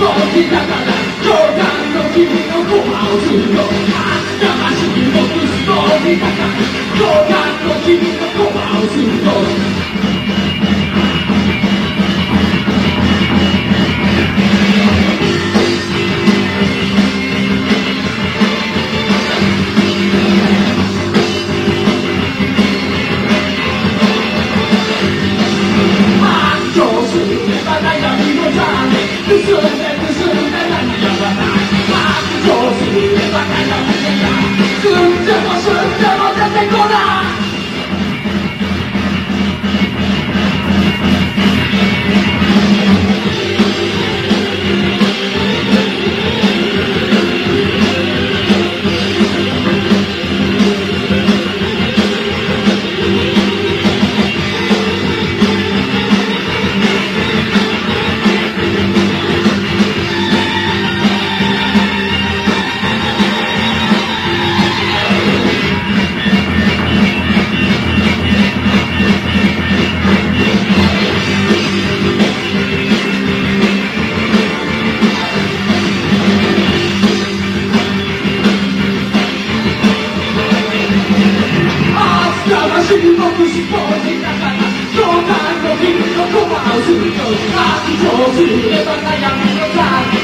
動きながら冗談の君のご飯すうのご够高！魂に僕スポーツだから冗談の君のコマをすると繁盛すれば悩みの種